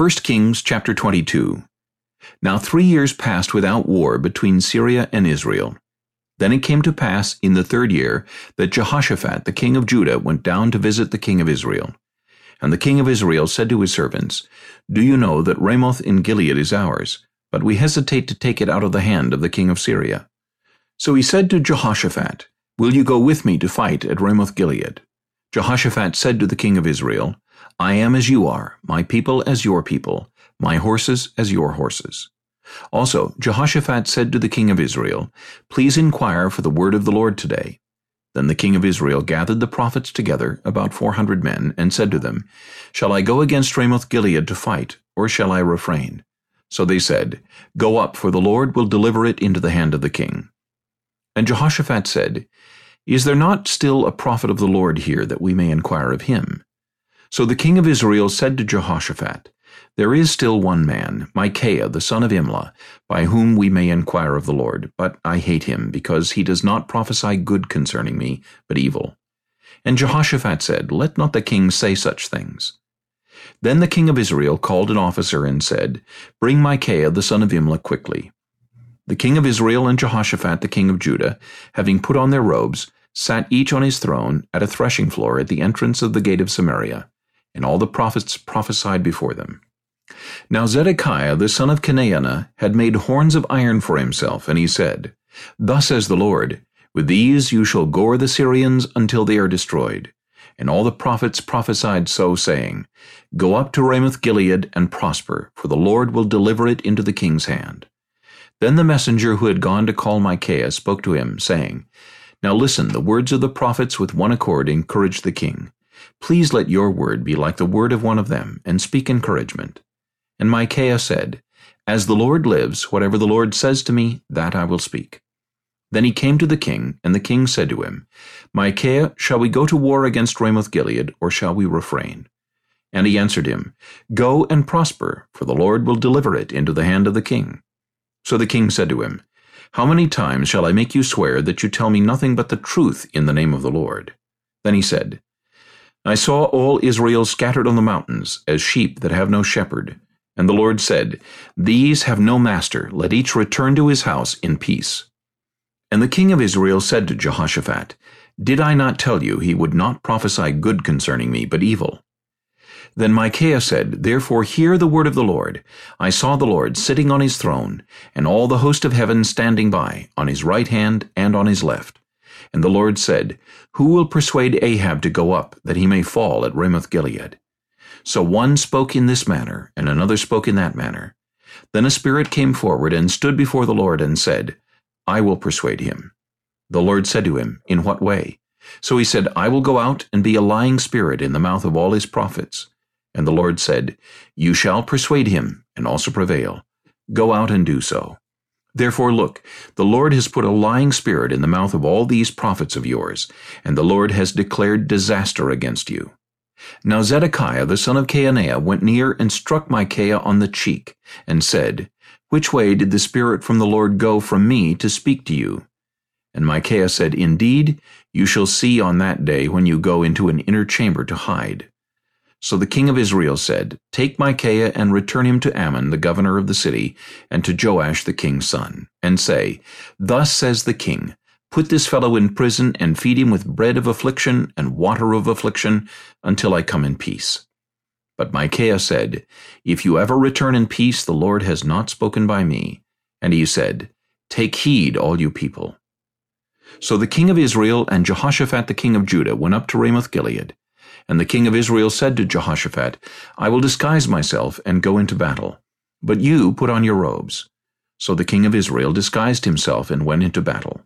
1 Kings chapter 22 Now three years passed without war between Syria and Israel. Then it came to pass in the third year that Jehoshaphat the king of Judah went down to visit the king of Israel. And the king of Israel said to his servants, Do you know that Ramoth in Gilead is ours, but we hesitate to take it out of the hand of the king of Syria? So he said to Jehoshaphat, Will you go with me to fight at Ramoth Gilead? Jehoshaphat said to the king of Israel, I am as you are, my people as your people, my horses as your horses. Also, Jehoshaphat said to the king of Israel, Please inquire for the word of the Lord today. Then the king of Israel gathered the prophets together, about four hundred men, and said to them, Shall I go against Ramoth Gilead to fight, or shall I refrain? So they said, Go up, for the Lord will deliver it into the hand of the king. And Jehoshaphat said, Is there not still a prophet of the Lord here, that we may inquire of him? So the king of Israel said to Jehoshaphat, There is still one man, Micaiah the son of Imlah, by whom we may inquire of the Lord, but I hate him, because he does not prophesy good concerning me, but evil. And Jehoshaphat said, Let not the king say such things. Then the king of Israel called an officer and said, Bring Micaiah the son of Imlah quickly. The king of Israel and Jehoshaphat the king of Judah, having put on their robes, sat each on his throne at a threshing floor at the entrance of the gate of Samaria and all the prophets prophesied before them. Now Zedekiah the son of Chenaanah had made horns of iron for himself, and he said, Thus says the Lord, With these you shall gore the Syrians until they are destroyed. And all the prophets prophesied so, saying, Go up to Ramoth Gilead and prosper, for the Lord will deliver it into the king's hand. Then the messenger who had gone to call Micaiah spoke to him, saying, Now listen, the words of the prophets with one accord encourage the king. Please let your word be like the word of one of them, and speak encouragement. And Micaiah said, As the Lord lives, whatever the Lord says to me, that I will speak. Then he came to the king, and the king said to him, Micaiah, shall we go to war against Ramoth Gilead, or shall we refrain? And he answered him, Go and prosper, for the Lord will deliver it into the hand of the king. So the king said to him, How many times shall I make you swear that you tell me nothing but the truth in the name of the Lord? Then he said, I saw all Israel scattered on the mountains, as sheep that have no shepherd. And the Lord said, These have no master, let each return to his house in peace. And the king of Israel said to Jehoshaphat, Did I not tell you he would not prophesy good concerning me, but evil? Then Micaiah said, Therefore hear the word of the Lord. I saw the Lord sitting on his throne, and all the host of heaven standing by, on his right hand and on his left. And the Lord said, Who will persuade Ahab to go up, that he may fall at Ramoth Gilead? So one spoke in this manner, and another spoke in that manner. Then a spirit came forward and stood before the Lord and said, I will persuade him. The Lord said to him, In what way? So he said, I will go out and be a lying spirit in the mouth of all his prophets. And the Lord said, You shall persuade him, and also prevail. Go out and do so. Therefore look, the Lord has put a lying spirit in the mouth of all these prophets of yours, and the Lord has declared disaster against you. Now Zedekiah the son of Chenaanah went near and struck Micaiah on the cheek, and said, Which way did the Spirit from the Lord go from me to speak to you? And Micaiah said, Indeed, you shall see on that day when you go into an inner chamber to hide. So the king of Israel said, Take Micaiah and return him to Amon, the governor of the city, and to Joash the king's son, and say, Thus says the king, Put this fellow in prison and feed him with bread of affliction and water of affliction until I come in peace. But Micaiah said, If you ever return in peace, the Lord has not spoken by me. And he said, Take heed, all you people. So the king of Israel and Jehoshaphat the king of Judah went up to Ramoth Gilead, and the king of Israel said to Jehoshaphat, I will disguise myself and go into battle. But you put on your robes. So the king of Israel disguised himself and went into battle.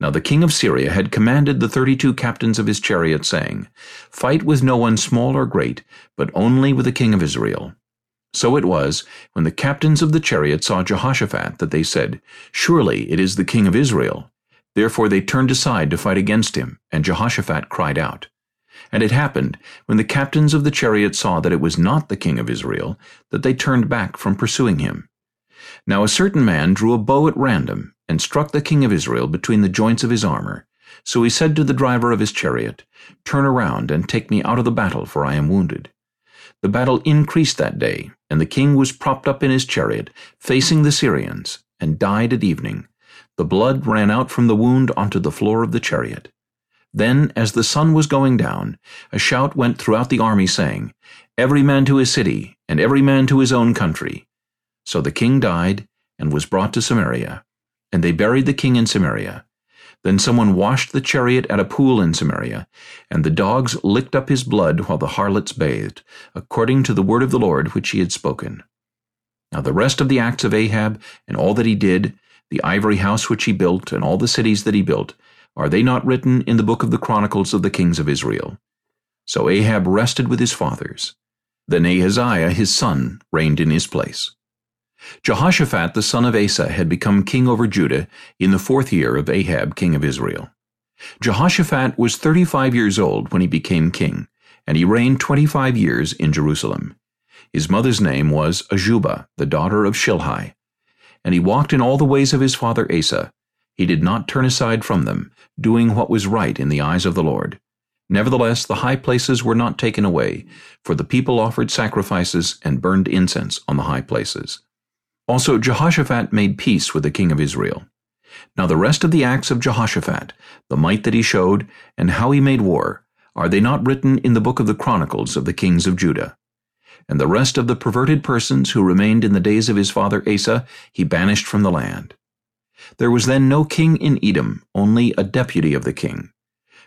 Now the king of Syria had commanded the thirty-two captains of his chariot, saying, Fight with no one small or great, but only with the king of Israel. So it was, when the captains of the chariot saw Jehoshaphat, that they said, Surely it is the king of Israel. Therefore they turned aside to fight against him, and Jehoshaphat cried out. And it happened, when the captains of the chariot saw that it was not the king of Israel, that they turned back from pursuing him. Now a certain man drew a bow at random, and struck the king of Israel between the joints of his armor. So he said to the driver of his chariot, Turn around and take me out of the battle, for I am wounded. The battle increased that day, and the king was propped up in his chariot, facing the Syrians, and died at evening. The blood ran out from the wound onto the floor of the chariot. Then, as the sun was going down, a shout went throughout the army, saying, Every man to his city, and every man to his own country. So the king died, and was brought to Samaria. And they buried the king in Samaria. Then someone washed the chariot at a pool in Samaria, and the dogs licked up his blood while the harlots bathed, according to the word of the Lord which he had spoken. Now the rest of the acts of Ahab, and all that he did, the ivory house which he built, and all the cities that he built, are they not written in the book of the Chronicles of the kings of Israel? So Ahab rested with his fathers. Then Ahaziah his son reigned in his place. Jehoshaphat the son of Asa had become king over Judah in the fourth year of Ahab king of Israel. Jehoshaphat was thirty-five years old when he became king, and he reigned twenty-five years in Jerusalem. His mother's name was Azubah, the daughter of Shilhi. And he walked in all the ways of his father Asa. He did not turn aside from them, doing what was right in the eyes of the Lord. Nevertheless, the high places were not taken away, for the people offered sacrifices and burned incense on the high places. Also Jehoshaphat made peace with the king of Israel. Now the rest of the acts of Jehoshaphat, the might that he showed, and how he made war, are they not written in the book of the Chronicles of the kings of Judah? And the rest of the perverted persons who remained in the days of his father Asa he banished from the land. There was then no king in Edom, only a deputy of the king.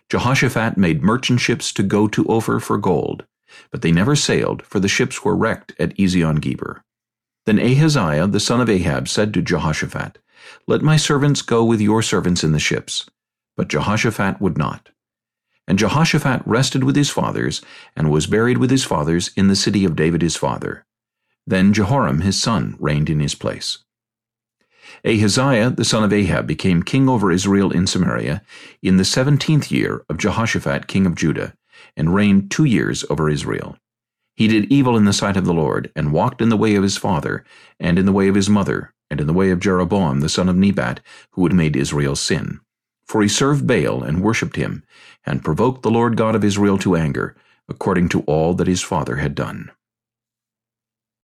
Jehoshaphat made merchant ships to go to Ophir for gold, but they never sailed, for the ships were wrecked at Ezion-Geber. Then Ahaziah the son of Ahab said to Jehoshaphat, Let my servants go with your servants in the ships. But Jehoshaphat would not. And Jehoshaphat rested with his fathers, and was buried with his fathers in the city of David his father. Then Jehoram his son reigned in his place. Ahaziah the son of Ahab became king over Israel in Samaria in the seventeenth year of Jehoshaphat king of Judah, and reigned two years over Israel. He did evil in the sight of the Lord, and walked in the way of his father, and in the way of his mother, and in the way of Jeroboam the son of Nebat, who had made Israel sin. For he served Baal and worshipped him, and provoked the Lord God of Israel to anger, according to all that his father had done.